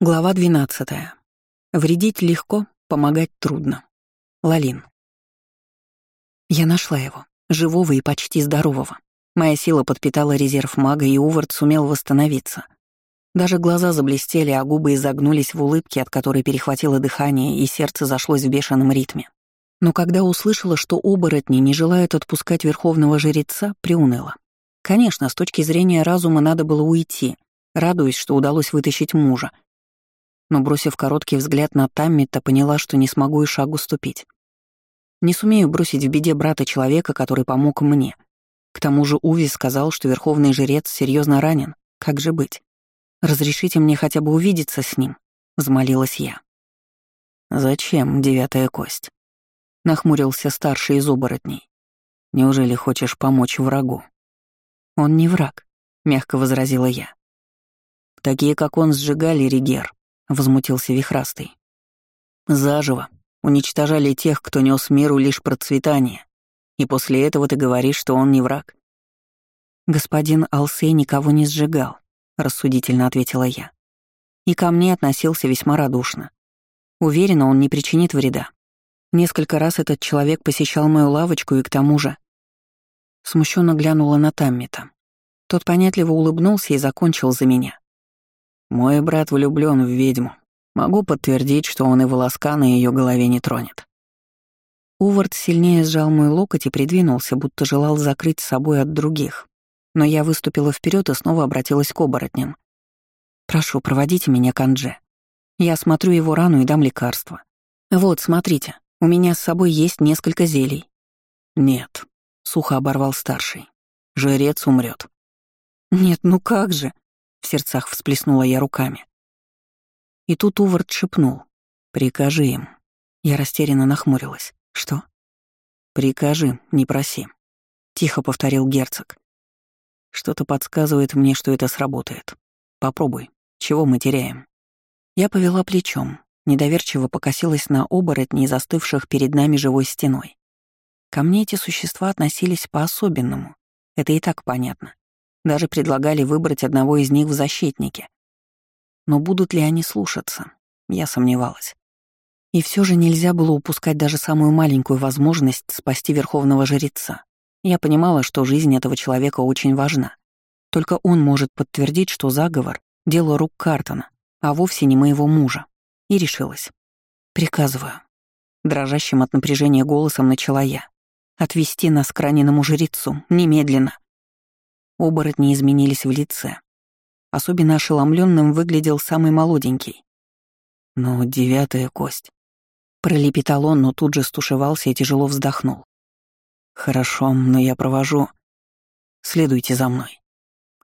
Глава 12. Вредить легко, помогать трудно. Лалин. Я нашла его, живого и почти здорового. Моя сила подпитала резерв мага, и Увард сумел восстановиться. Даже глаза заблестели, а губы изогнулись в улыбке, от которой перехватило дыхание, и сердце зашлось в бешеном ритме. Но когда услышала, что оборотни не желают отпускать верховного жреца, приуныла. Конечно, с точки зрения разума надо было уйти, радуясь, что удалось вытащить мужа — но, бросив короткий взгляд на Таммита, поняла, что не смогу и шагу ступить. Не сумею бросить в беде брата человека, который помог мне. К тому же Уви сказал, что верховный жрец серьезно ранен. Как же быть? Разрешите мне хотя бы увидеться с ним, взмолилась я. Зачем девятая кость? Нахмурился старший из оборотней. Неужели хочешь помочь врагу? Он не враг, мягко возразила я. Такие, как он, сжигали Ригер, — возмутился Вихрастый. «Заживо. Уничтожали тех, кто нес миру лишь процветание. И после этого ты говоришь, что он не враг». «Господин Алсей никого не сжигал», — рассудительно ответила я. И ко мне относился весьма радушно. Уверена, он не причинит вреда. Несколько раз этот человек посещал мою лавочку и к тому же... Смущенно глянула на Таммита. Тот понятливо улыбнулся и закончил за меня. Мой брат влюблён в ведьму. Могу подтвердить, что он и волоска на её голове не тронет. Увард сильнее сжал мой локоть и придвинулся, будто желал закрыть собой от других. Но я выступила вперед и снова обратилась к оборотням. «Прошу, проводите меня к Андже. Я осмотрю его рану и дам лекарство. Вот, смотрите, у меня с собой есть несколько зелий». «Нет», — сухо оборвал старший. «Жрец умрет. «Нет, ну как же?» В сердцах всплеснула я руками. И тут Увард шепнул. «Прикажи им». Я растерянно нахмурилась. «Что?» «Прикажи, не проси», — тихо повторил герцог. «Что-то подсказывает мне, что это сработает. Попробуй. Чего мы теряем?» Я повела плечом, недоверчиво покосилась на оборотней, застывших перед нами живой стеной. Ко мне эти существа относились по-особенному. Это и так понятно. Даже предлагали выбрать одного из них в защитнике. Но будут ли они слушаться? Я сомневалась. И все же нельзя было упускать даже самую маленькую возможность спасти верховного жреца. Я понимала, что жизнь этого человека очень важна. Только он может подтвердить, что заговор — дело рук Картона, а вовсе не моего мужа. И решилась. «Приказываю». Дрожащим от напряжения голосом начала я. «Отвести нас к раненому жрецу, немедленно». Оборотни изменились в лице. Особенно ошеломленным выглядел самый молоденький. «Ну, девятая кость». Пролепетал он, но тут же стушевался и тяжело вздохнул. «Хорошо, но я провожу. Следуйте за мной».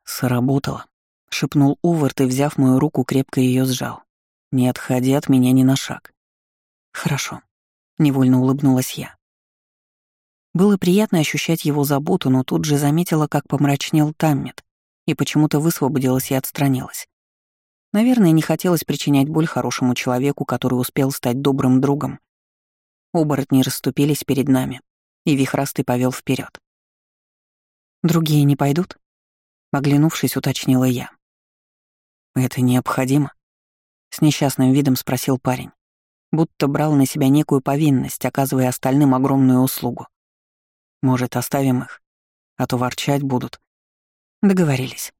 «Сработало», — шепнул Увард и, взяв мою руку, крепко ее сжал. «Не отходи от меня ни на шаг». «Хорошо», — невольно улыбнулась я. Было приятно ощущать его заботу, но тут же заметила, как помрачнел Таммит, и почему-то высвободилась и отстранилась. Наверное, не хотелось причинять боль хорошему человеку, который успел стать добрым другом. Оборотни расступились перед нами, и вихрастый повел вперед. «Другие не пойдут?» Оглянувшись, уточнила я. «Это необходимо?» С несчастным видом спросил парень, будто брал на себя некую повинность, оказывая остальным огромную услугу. Может, оставим их? А то ворчать будут. Договорились.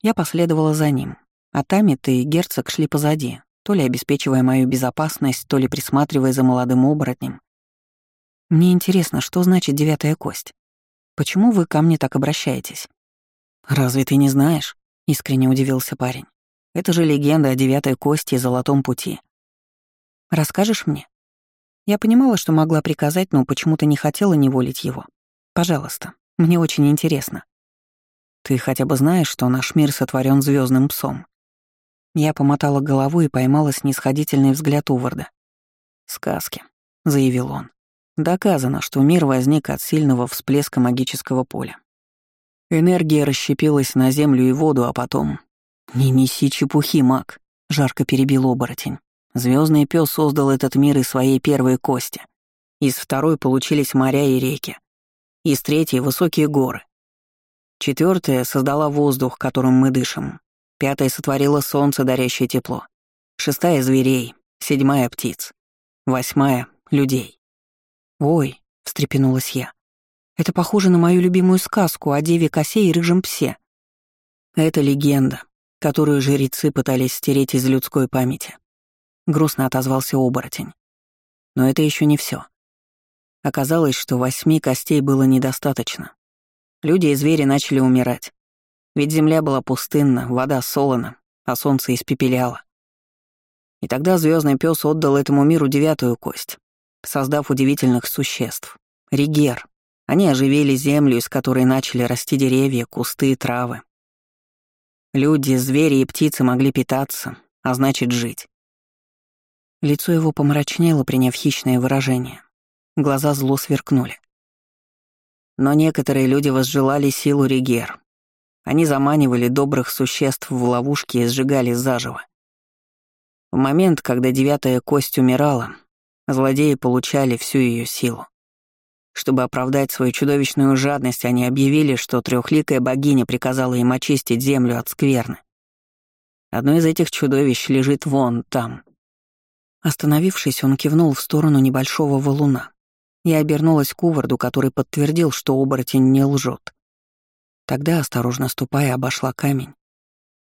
Я последовала за ним, а Тамит и герцог шли позади, то ли обеспечивая мою безопасность, то ли присматривая за молодым оборотнем. Мне интересно, что значит девятая кость? Почему вы ко мне так обращаетесь? Разве ты не знаешь? Искренне удивился парень. Это же легенда о девятой кости и золотом пути. Расскажешь мне? Я понимала, что могла приказать, но почему-то не хотела неволить его. Пожалуйста, мне очень интересно. Ты хотя бы знаешь, что наш мир сотворен звездным псом? Я помотала головой и поймала снисходительный взгляд Уварда. «Сказки», — заявил он. «Доказано, что мир возник от сильного всплеска магического поля. Энергия расщепилась на землю и воду, а потом... «Не неси чепухи, маг», — жарко перебил оборотень. Звездный пес создал этот мир из своей первой кости. Из второй получились моря и реки. Из третьей — высокие горы. Четвертая создала воздух, которым мы дышим. Пятая сотворила солнце, дарящее тепло. Шестая — зверей, седьмая — птиц, восьмая — людей. «Ой», — встрепенулась я, — «это похоже на мою любимую сказку о деве косе и рыжем псе». Это легенда, которую жрецы пытались стереть из людской памяти. Грустно отозвался оборотень. Но это еще не все. Оказалось, что восьми костей было недостаточно. Люди и звери начали умирать. Ведь земля была пустынна, вода солона, а солнце испепеляло. И тогда звездный пес отдал этому миру девятую кость, создав удивительных существ — ригер. Они оживили землю, из которой начали расти деревья, кусты и травы. Люди, звери и птицы могли питаться, а значит жить. Лицо его помрачнело, приняв хищное выражение. Глаза зло сверкнули. Но некоторые люди возжелали силу Ригер. Они заманивали добрых существ в ловушки и сжигали заживо. В момент, когда девятая кость умирала, злодеи получали всю ее силу. Чтобы оправдать свою чудовищную жадность, они объявили, что трехликая богиня приказала им очистить землю от скверны. Одно из этих чудовищ лежит вон там. Остановившись, он кивнул в сторону небольшого валуна. Я обернулась к Уварду, который подтвердил, что оборотень не лжет. Тогда, осторожно ступая, обошла камень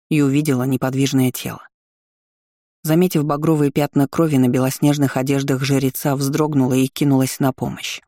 и увидела неподвижное тело. Заметив багровые пятна крови на белоснежных одеждах жреца, вздрогнула и кинулась на помощь.